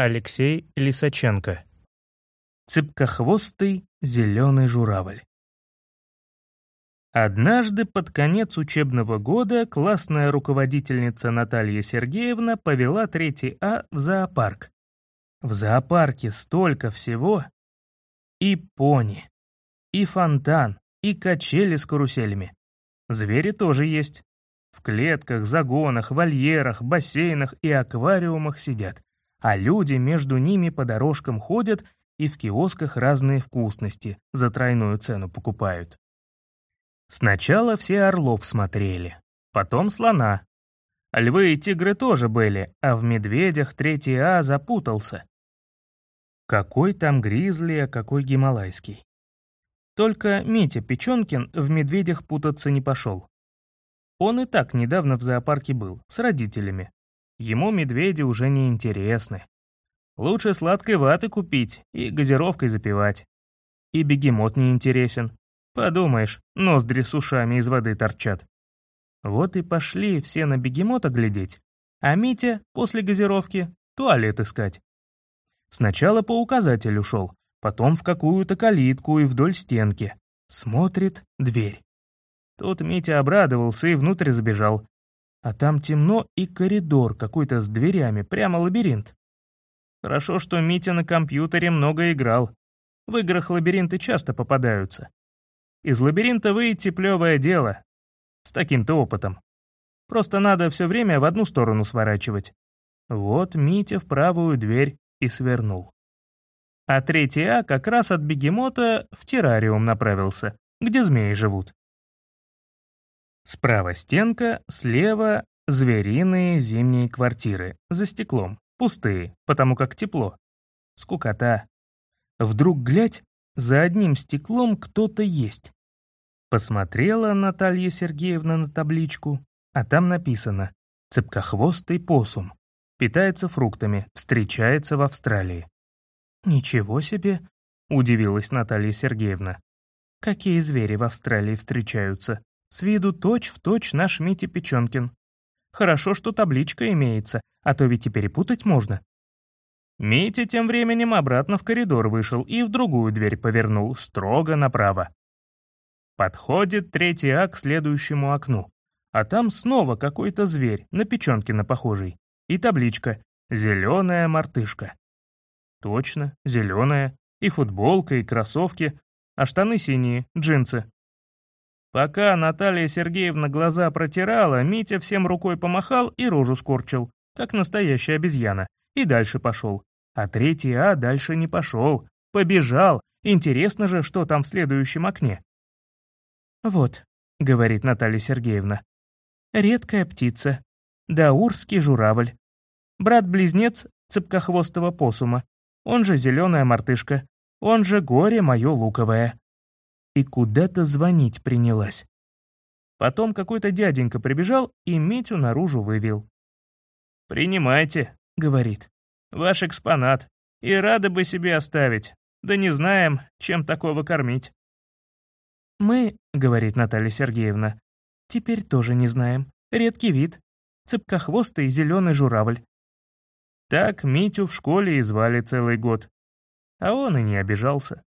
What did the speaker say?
Алексей Лисаченко. Цыпкохвостый зеленый журавль. Однажды под конец учебного года классная руководительница Наталья Сергеевна повела 3 А в зоопарк. В зоопарке столько всего. И пони, и фонтан, и качели с каруселями. Звери тоже есть. В клетках, загонах, вольерах, бассейнах и аквариумах сидят а люди между ними по дорожкам ходят и в киосках разные вкусности за тройную цену покупают. Сначала все орлов смотрели, потом слона. Львы и тигры тоже были, а в медведях третий А запутался. Какой там гризли, а какой гималайский. Только Митя Печенкин в медведях путаться не пошел. Он и так недавно в зоопарке был, с родителями, Ему медведи уже не интересны. Лучше сладкой ваты купить и газировкой запивать. И бегемот не интересен. Подумаешь, ноздри с ушами из воды торчат. Вот и пошли все на бегемота глядеть, а Митя после газировки туалет искать. Сначала по указателю шел, потом в какую-то калитку и вдоль стенки. Смотрит дверь. Тут Митя обрадовался и внутрь забежал, а там темно и коридор какой-то с дверями, прямо лабиринт. Хорошо, что Митя на компьютере много играл. В играх лабиринты часто попадаются. Из лабиринта выйти плевое дело. С таким-то опытом. Просто надо все время в одну сторону сворачивать. Вот Митя в правую дверь и свернул. А третий А как раз от бегемота в террариум направился, где змеи живут. Справа стенка, слева звериные зимние квартиры, за стеклом, пустые, потому как тепло. Скукота. Вдруг, глядь, за одним стеклом кто-то есть. Посмотрела Наталья Сергеевна на табличку, а там написано «Цепкохвостый посум. Питается фруктами, встречается в Австралии». «Ничего себе!» — удивилась Наталья Сергеевна. «Какие звери в Австралии встречаются?» С виду точь-в-точь точь наш Митя Печенкин. Хорошо, что табличка имеется, а то ведь и перепутать можно. Митя тем временем обратно в коридор вышел и в другую дверь повернул, строго направо. Подходит третий А к следующему окну, а там снова какой-то зверь, на Печенкина похожий, и табличка «Зеленая мартышка». Точно, зеленая, и футболка, и кроссовки, а штаны синие, джинсы. Пока Наталья Сергеевна глаза протирала, Митя всем рукой помахал и рожу скорчил, как настоящая обезьяна, и дальше пошел. А третий А дальше не пошел, побежал. Интересно же, что там в следующем окне. «Вот», — говорит Наталья Сергеевна, — «редкая птица, даурский журавль, брат-близнец цепкохвостого посума, он же зеленая мартышка, он же горе мое луковое» и куда-то звонить принялась. Потом какой-то дяденька прибежал и Митю наружу вывел. «Принимайте», — говорит, — «ваш экспонат, и рады бы себе оставить, да не знаем, чем такого кормить». «Мы», — говорит Наталья Сергеевна, — «теперь тоже не знаем. Редкий вид. Цепкохвостый зеленый журавль». Так Митю в школе и звали целый год. А он и не обижался.